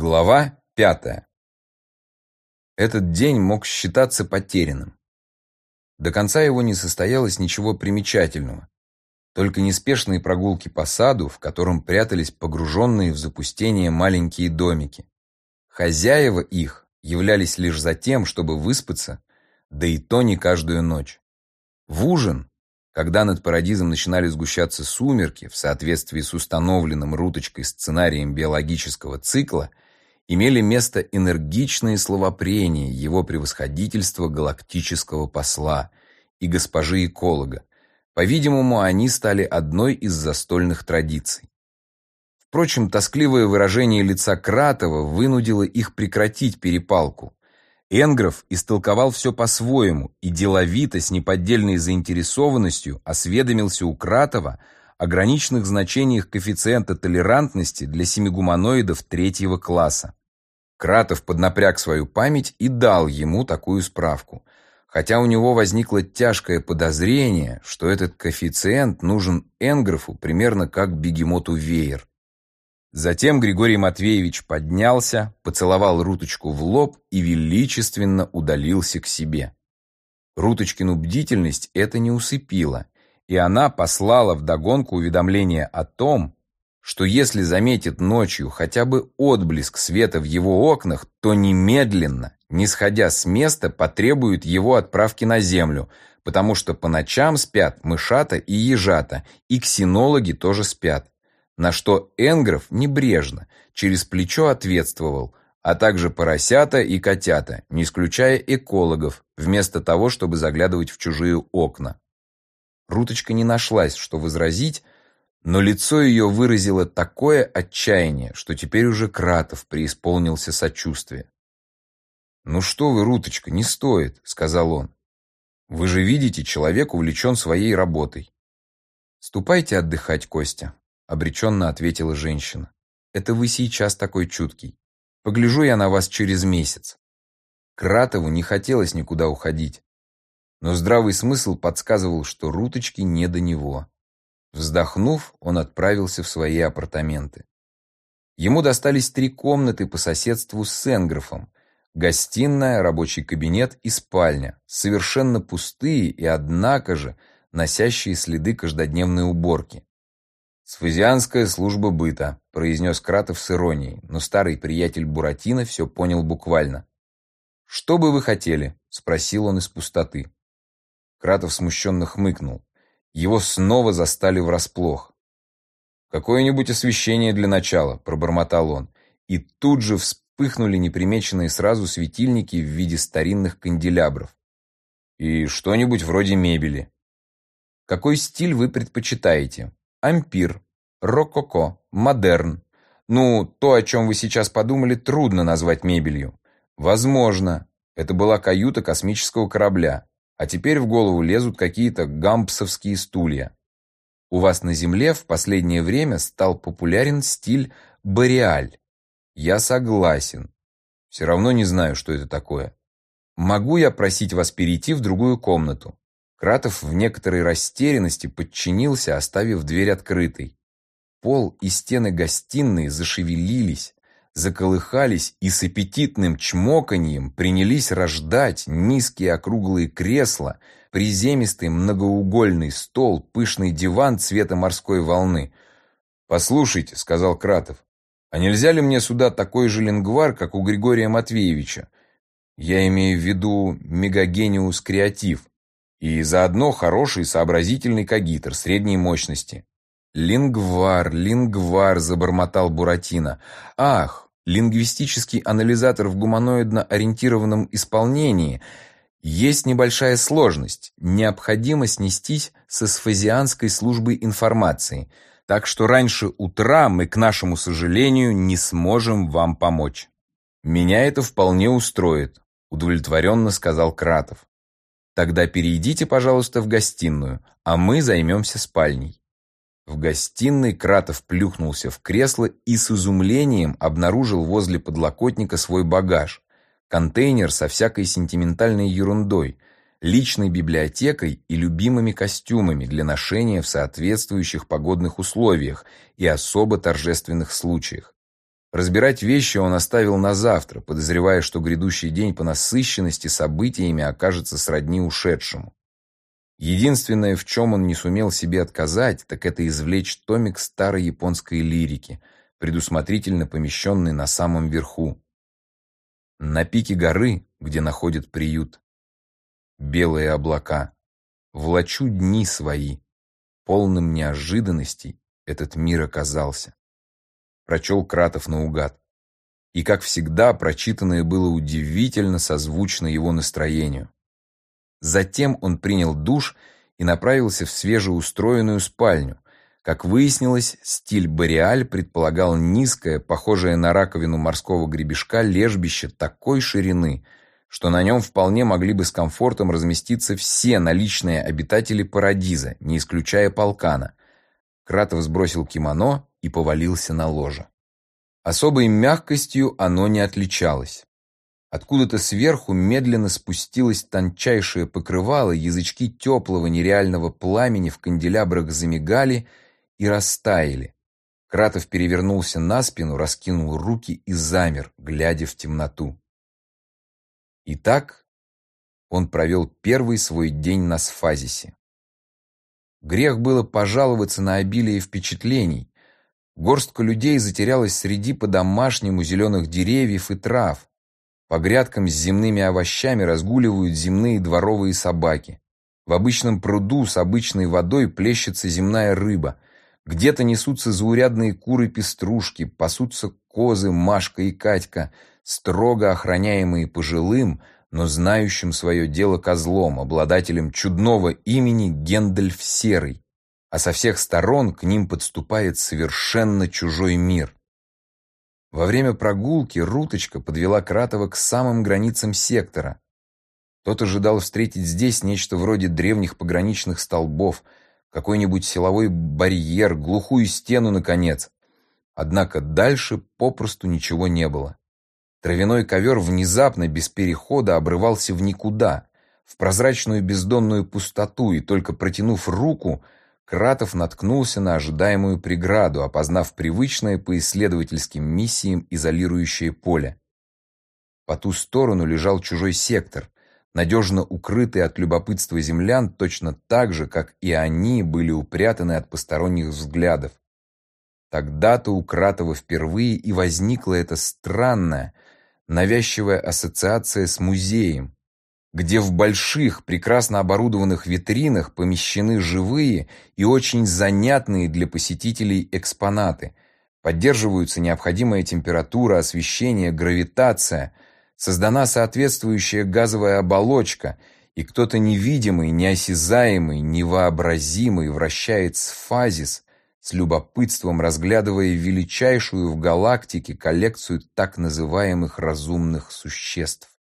Глава пятая. Этот день мог считаться потерянным. До конца его не состоялось ничего примечательного, только неспешные прогулки по саду, в котором прятались погруженные в запустение маленькие домики. Хозяева их являлись лишь за тем, чтобы выспаться, да и то не каждую ночь. В ужин, когда над Парадизом начинали сгущаться сумерки в соответствии с установленным Руточкой сценарием биологического цикла, имели место энергичные словопрения его превосходительства галактического посла и госпожи-эколога. По-видимому, они стали одной из застольных традиций. Впрочем, тоскливое выражение лица Кратова вынудило их прекратить перепалку. Энгров истолковал все по-своему и деловито, с неподдельной заинтересованностью, осведомился у Кратова о граничных значениях коэффициента толерантности для семигуманоидов третьего класса. Кратов поднапряг свою память и дал ему такую справку, хотя у него возникло тяжкое подозрение, что этот коэффициент нужен Энграфу примерно как бегемоту веер. Затем Григорий Матвеевич поднялся, поцеловал Руточку в лоб и величественно удалился к себе. Руточкину бдительность это не усыпило, и она послала вдогонку уведомление о том, что если заметит ночью хотя бы отблеск света в его окнах, то немедленно, не сходя с места, потребует его отправки на землю, потому что по ночам спят мышата и ежата, и ксенологи тоже спят на что Энгров небрежно, через плечо ответствовал, а также поросята и котята, не исключая экологов, вместо того, чтобы заглядывать в чужие окна. Руточка не нашлась, что возразить, но лицо ее выразило такое отчаяние, что теперь уже Кратов преисполнился сочувствия. «Ну что вы, Руточка, не стоит», — сказал он. «Вы же видите, человек увлечен своей работой». «Ступайте отдыхать, Костя», обреченно ответила женщина. Это вы сейчас такой чуткий. Погляжу я на вас через месяц. Кратову не хотелось никуда уходить. Но здравый смысл подсказывал, что Руточки не до него. Вздохнув, он отправился в свои апартаменты. Ему достались три комнаты по соседству с Сенграфом. Гостиная, рабочий кабинет и спальня, совершенно пустые и, однако же, носящие следы каждодневной уборки. «Сфазианская служба быта», — произнес Кратов с иронией, но старый приятель Буратино все понял буквально. «Что бы вы хотели?» — спросил он из пустоты. Кратов смущенно хмыкнул. Его снова застали врасплох. «Какое-нибудь освещение для начала», — пробормотал он. И тут же вспыхнули непримеченные сразу светильники в виде старинных канделябров. «И что-нибудь вроде мебели». «Какой стиль вы предпочитаете?» ампир, рококо, модерн. Ну, то, о чем вы сейчас подумали, трудно назвать мебелью. Возможно, это была каюта космического корабля, а теперь в голову лезут какие-то гампсовские стулья. У вас на Земле в последнее время стал популярен стиль бореаль. Я согласен. Все равно не знаю, что это такое. Могу я просить вас перейти в другую комнату? Кратов в некоторой растерянности подчинился, оставив дверь открытой. Пол и стены гостиной зашевелились, заколыхались и с аппетитным чмоканьем принялись рождать низкие округлые кресла, приземистый многоугольный стол, пышный диван цвета морской волны. «Послушайте», — сказал Кратов, — «а нельзя ли мне сюда такой же лингвар, как у Григория Матвеевича? Я имею в виду мегагениус креатив». И заодно хороший сообразительный кагитр средней мощности. «Лингвар, лингвар», — забормотал Буратино. «Ах, лингвистический анализатор в гуманоидно-ориентированном исполнении. Есть небольшая сложность. Необходимо снестись со сфазианской службой информации. Так что раньше утра мы, к нашему сожалению, не сможем вам помочь». «Меня это вполне устроит», — удовлетворенно сказал Кратов. Тогда перейдите, пожалуйста, в гостиную, а мы займемся спальней. В гостиной Кратов плюхнулся в кресло и с изумлением обнаружил возле подлокотника свой багаж. Контейнер со всякой сентиментальной ерундой, личной библиотекой и любимыми костюмами для ношения в соответствующих погодных условиях и особо торжественных случаях. Разбирать вещи он оставил на завтра, подозревая, что грядущий день по насыщенности событиями окажется сродни ушедшему. Единственное, в чем он не сумел себе отказать, так это извлечь томик старой японской лирики, предусмотрительно помещенный на самом верху. На пике горы, где находит приют, белые облака, влачу дни свои, полным неожиданностей этот мир оказался. Прочел Кратов наугад. И, как всегда, прочитанное было удивительно созвучно его настроению. Затем он принял душ и направился в свежеустроенную спальню. Как выяснилось, стиль Бореаль предполагал низкое, похожее на раковину морского гребешка, лежбище такой ширины, что на нем вполне могли бы с комфортом разместиться все наличные обитатели Парадиза, не исключая полкана. Кратов сбросил кимоно и повалился на ложе. Особой мягкостью оно не отличалось. Откуда-то сверху медленно спустилось тончайшее покрывало, язычки теплого нереального пламени в канделябрах замигали и растаяли. Кратов перевернулся на спину, раскинул руки и замер, глядя в темноту. Итак, он провел первый свой день на сфазисе. Грех было пожаловаться на обилие впечатлений. Горстка людей затерялась среди по-домашнему зеленых деревьев и трав. По грядкам с земными овощами разгуливают земные дворовые собаки. В обычном пруду с обычной водой плещется земная рыба. Где-то несутся заурядные куры-пеструшки, пасутся козы Машка и Катька, строго охраняемые пожилым, но знающим свое дело козлом, обладателем чудного имени Гендальф Серый. А со всех сторон к ним подступает совершенно чужой мир. Во время прогулки Руточка подвела Кратова к самым границам сектора. Тот ожидал встретить здесь нечто вроде древних пограничных столбов, какой-нибудь силовой барьер, глухую стену, наконец. Однако дальше попросту ничего не было. Травяной ковер внезапно, без перехода, обрывался в никуда, в прозрачную бездонную пустоту, и только протянув руку – Кратов наткнулся на ожидаемую преграду, опознав привычное по исследовательским миссиям изолирующее поле. По ту сторону лежал чужой сектор, надежно укрытый от любопытства землян точно так же, как и они были упрятаны от посторонних взглядов. Тогда-то у Кратова впервые и возникла эта странная, навязчивая ассоциация с музеем, где в больших, прекрасно оборудованных витринах помещены живые и очень занятные для посетителей экспонаты. Поддерживаются необходимая температура, освещение, гравитация, создана соответствующая газовая оболочка, и кто-то невидимый, неосязаемый, невообразимый вращает сфазис, с любопытством разглядывая величайшую в галактике коллекцию так называемых разумных существ.